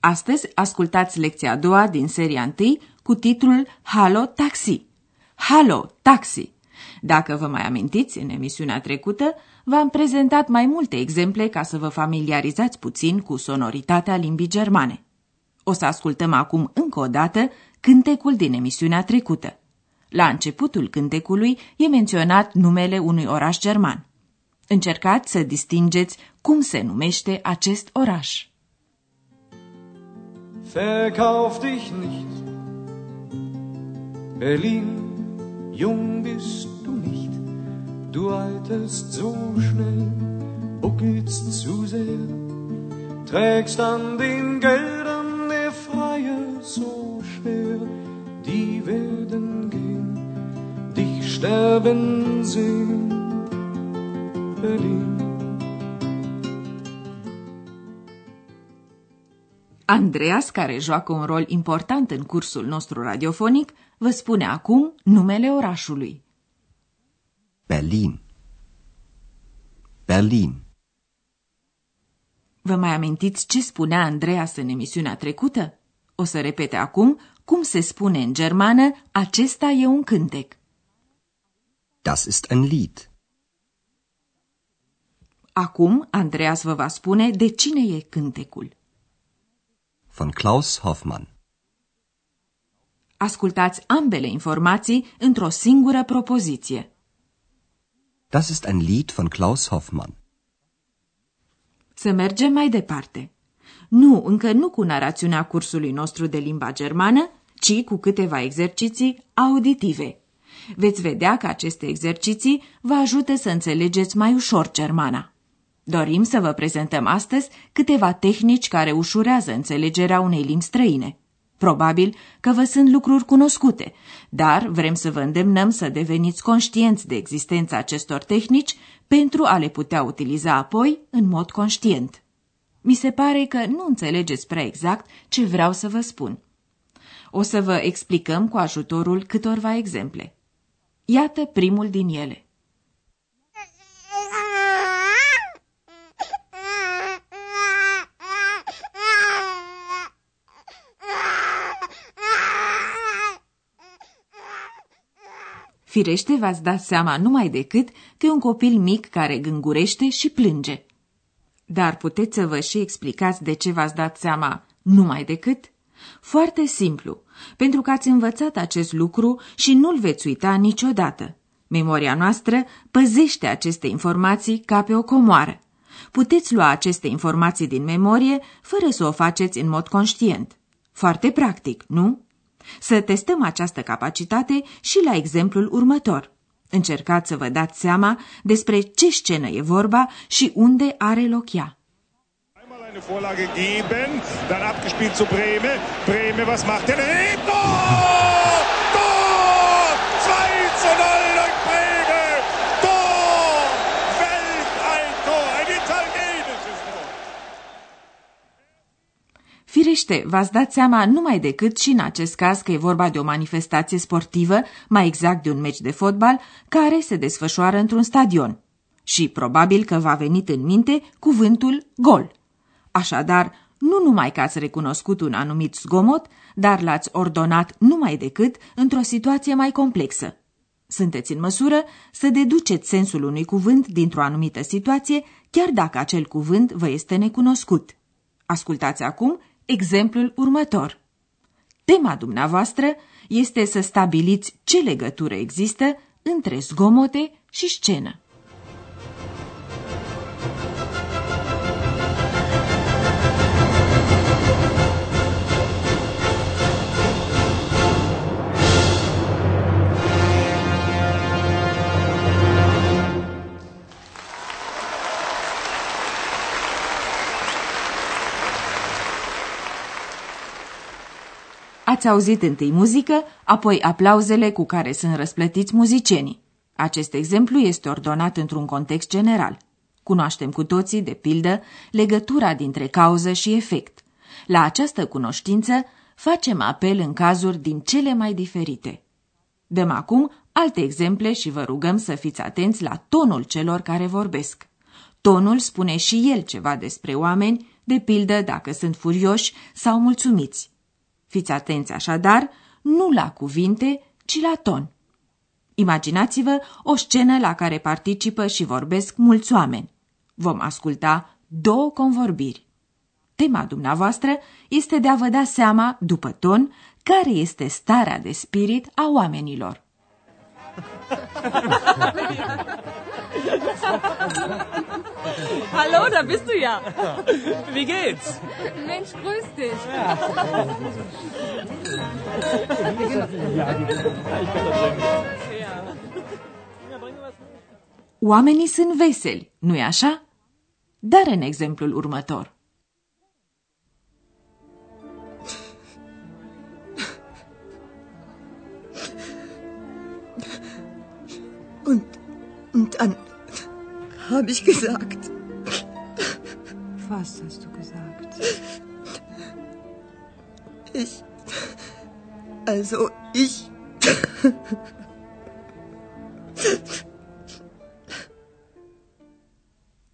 Astăzi ascultați lecția a doua din seria 1 cu titlul Halo Taxi. Halo Taxi! Dacă vă mai amintiți, în emisiunea trecută v-am prezentat mai multe exemple ca să vă familiarizați puțin cu sonoritatea limbii germane. O să ascultăm acum încă o dată cântecul din emisiunea trecută. La începutul cântecului e menționat numele unui oraș german. Încercați să distingeți cum se numește acest oraș. Verkauf dich nicht, Berlin, jung bist du nicht, du alterst so schnell, buckelst zu sehr, trägst an den Geldern der Freie so schwer, die werden gehen, dich sterben sehen, Berlin. Andreas, care joacă un rol important în cursul nostru radiofonic, vă spune acum numele orașului. Berlin. Berlin. Vă mai amintiți ce spunea Andreas în emisiunea trecută? O să repete acum cum se spune în germană acesta e un cântec. Das ist ein Lied. Acum Andreas vă va spune de cine e cântecul. Von Klaus Hoffmann. Ascultați ambele informații într-o singură propoziție. Das ist ein Lied von Klaus Hoffmann. Să mergem mai departe. Nu, încă nu cu narațiunea cursului nostru de limba germană, ci cu câteva exerciții auditive. Veți vedea că aceste exerciții vă ajută să înțelegeți mai ușor germana. Dorim să vă prezentăm astăzi câteva tehnici care ușurează înțelegerea unei limbi străine. Probabil că vă sunt lucruri cunoscute, dar vrem să vă îndemnăm să deveniți conștienți de existența acestor tehnici pentru a le putea utiliza apoi în mod conștient. Mi se pare că nu înțelegeți prea exact ce vreau să vă spun. O să vă explicăm cu ajutorul câtorva exemple. Iată primul din ele. Firește, v-ați dat seama numai decât că e un copil mic care gângurește și plânge. Dar puteți să vă și explicați de ce v-ați dat seama numai decât? Foarte simplu, pentru că ați învățat acest lucru și nu-l veți uita niciodată. Memoria noastră păzește aceste informații ca pe o comoară. Puteți lua aceste informații din memorie fără să o faceți în mod conștient. Foarte practic, nu? Să testăm această capacitate și la exemplul următor. Încercați să vă dați seama despre ce scenă e vorba și unde are loc ea. eine Vorlage geben, dann abgespielt zu Breme. Breme, was macht er? Tor! Firește, v-ați dat seama numai decât și în acest caz că e vorba de o manifestație sportivă, mai exact de un meci de fotbal, care se desfășoară într-un stadion. Și probabil că v-a venit în minte cuvântul gol. Așadar, nu numai că ați recunoscut un anumit zgomot, dar l-ați ordonat numai decât într-o situație mai complexă. Sunteți în măsură să deduceți sensul unui cuvânt dintr-o anumită situație, chiar dacă acel cuvânt vă este necunoscut. Ascultați acum exemplul următor. Tema dumneavoastră este să stabiliți ce legătură există între zgomote și scenă. Ați auzit întâi muzică, apoi aplauzele cu care sunt răsplătiți muzicienii. Acest exemplu este ordonat într-un context general. Cunoaștem cu toții, de pildă, legătura dintre cauză și efect. La această cunoștință facem apel în cazuri din cele mai diferite. Dăm acum alte exemple și vă rugăm să fiți atenți la tonul celor care vorbesc. Tonul spune și el ceva despre oameni, de pildă dacă sunt furioși sau mulțumiți. Fiți atenți așadar, nu la cuvinte, ci la ton. Imaginați-vă o scenă la care participă și vorbesc mulți oameni. Vom asculta două convorbiri. Tema dumneavoastră este de a vă da seama, după ton, care este starea de spirit a oamenilor. Hallo, da bist du ja. Wie geht's? Mensch, grüß dich. Oamenii sunt veseli, nu-i așa? Dar în exemplul următor. Und, und dann habe ich gesagt, Was hast du gesagt? ich, also ich,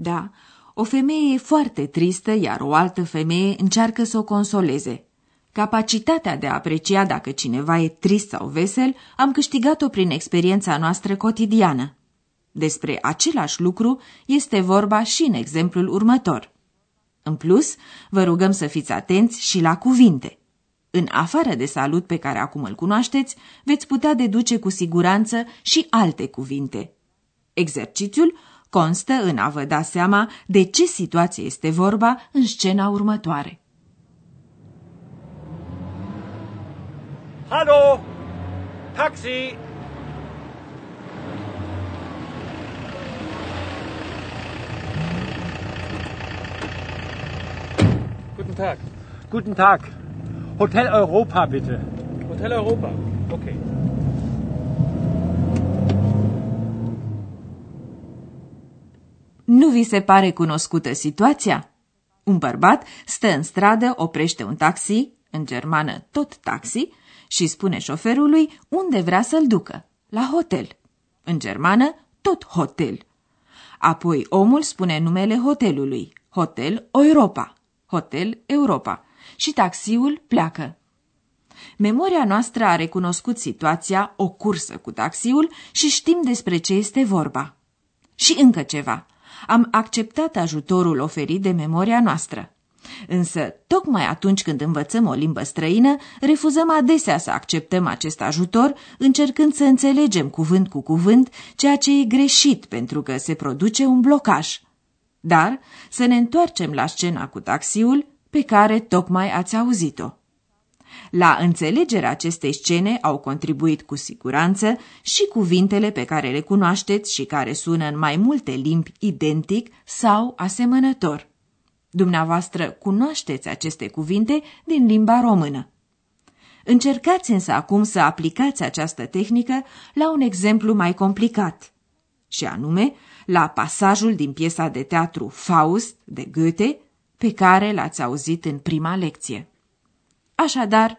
Da, o femeie e foarte tristă, iar o altă femeie încearcă să o consoleze. Capacitatea de a aprecia dacă cineva e trist sau vesel am câștigat-o prin experiența noastră cotidiană. Despre același lucru este vorba și în exemplul următor. În plus, vă rugăm să fiți atenți și la cuvinte. În afară de salut pe care acum îl cunoașteți, veți putea deduce cu siguranță și alte cuvinte. Exercițiul constă în a vă da seama de ce situație este vorba în scena următoare. Hallo! Taxi! Tag. Guten Tag. Hotel Europa, bitte. Hotel Europa. Okay. Nu vi se pare cunoscută situația? Un bărbat stă în stradă, oprește un taxi, în germană tot taxi, și spune șoferului unde vrea să-l ducă, la hotel. În germană, tot hotel. Apoi omul spune numele hotelului, Hotel Europa, Hotel Europa, și taxiul pleacă. Memoria noastră a recunoscut situația, o cursă cu taxiul și știm despre ce este vorba. Și încă ceva. Am acceptat ajutorul oferit de memoria noastră. Însă, tocmai atunci când învățăm o limbă străină, refuzăm adesea să acceptăm acest ajutor, încercând să înțelegem cuvânt cu cuvânt ceea ce e greșit pentru că se produce un blocaj. Dar să ne întoarcem la scena cu taxiul pe care tocmai ați auzit-o. La înțelegerea acestei scene au contribuit cu siguranță și cuvintele pe care le cunoașteți și care sună în mai multe limbi identic sau asemănător. Dumneavoastră cunoașteți aceste cuvinte din limba română. Încercați însă acum să aplicați această tehnică la un exemplu mai complicat, și anume la pasajul din piesa de teatru Faust de Goethe, pe care l-ați auzit în prima lecție. Așadar,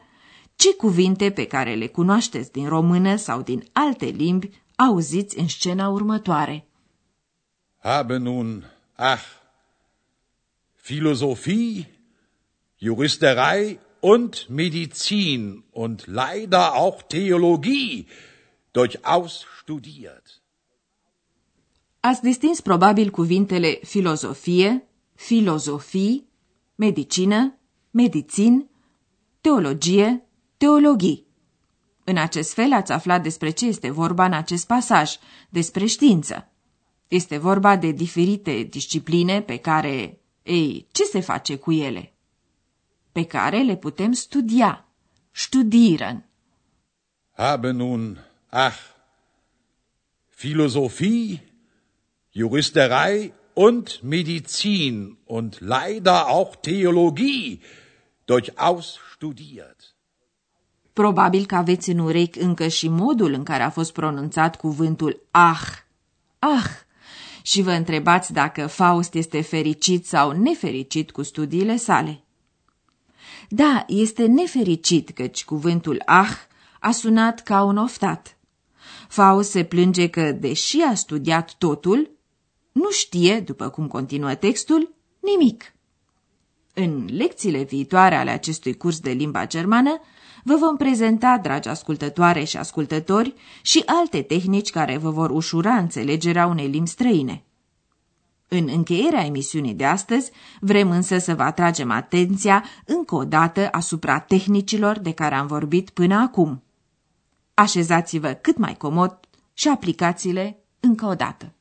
ce cuvinte pe care le cunoașteți din română sau din alte limbi auziți în scena următoare? Habe nun, ach, Philosophie, Juristerei und Medizin und leider auch Theologie durchaus studiert. Ați distins probabil cuvintele filozofie, filozofii, medicină, medicin, teologie, teologii. În acest fel ați aflat despre ce este vorba în acest pasaj, despre știință. Este vorba de diferite discipline pe care, ei, ce se face cu ele? Pe care le putem studia, studieren. Habe nun, ach, Philosophie, Juristerei und Medizin und leider auch Theologie durchaus studiert. Probabil că aveți în urechi încă și modul în care a fost pronunțat cuvântul ah. Ah! Și vă întrebați dacă Faust este fericit sau nefericit cu studiile sale. Da, este nefericit căci cuvântul ah a sunat ca un oftat. Faust se plânge că, deși a studiat totul, nu știe, după cum continuă textul, nimic. În lecțiile viitoare ale acestui curs de limba germană, vă vom prezenta, dragi ascultătoare și ascultători, și alte tehnici care vă vor ușura înțelegerea unei limbi străine. În încheierea emisiunii de astăzi, vrem însă să vă atragem atenția încă o dată asupra tehnicilor de care am vorbit până acum. Așezați-vă cât mai comod și aplicați-le încă o dată.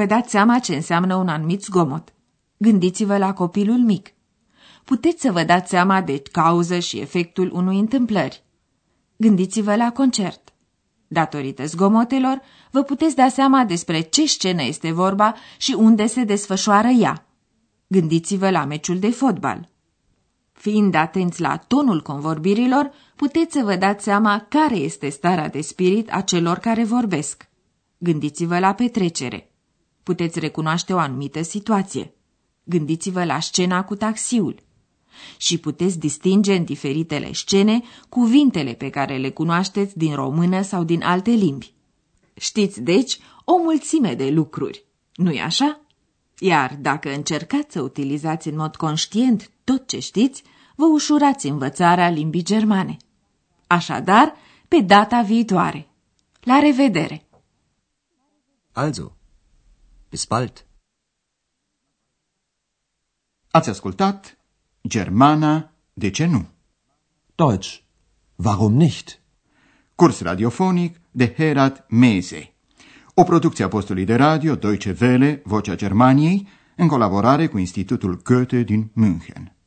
Vă dați seama ce înseamnă un anumit zgomot. Gândiți-vă la copilul mic. Puteți să vă dați seama de cauză și efectul unui întâmplări. Gândiți-vă la concert. Datorită zgomotelor, vă puteți da seama despre ce scenă este vorba și unde se desfășoară ea. Gândiți-vă la meciul de fotbal. Fiind atenți la tonul convorbirilor, puteți să vă dați seama care este starea de spirit a celor care vorbesc. Gândiți-vă la petrecere puteți recunoaște o anumită situație. Gândiți-vă la scena cu taxiul. Și puteți distinge în diferitele scene cuvintele pe care le cunoașteți din română sau din alte limbi. Știți, deci, o mulțime de lucruri, nu-i așa? Iar dacă încercați să utilizați în mod conștient tot ce știți, vă ușurați învățarea limbii germane. Așadar, pe data viitoare. La revedere! Also, Bis bald! Ați ascultat Germana, de ce nu? Deutsch, warum nicht? Curs radiofonic de Herat Mese. O producție a postului de radio Deutsche Welle, Vocea Germaniei, în colaborare cu Institutul Goethe din München.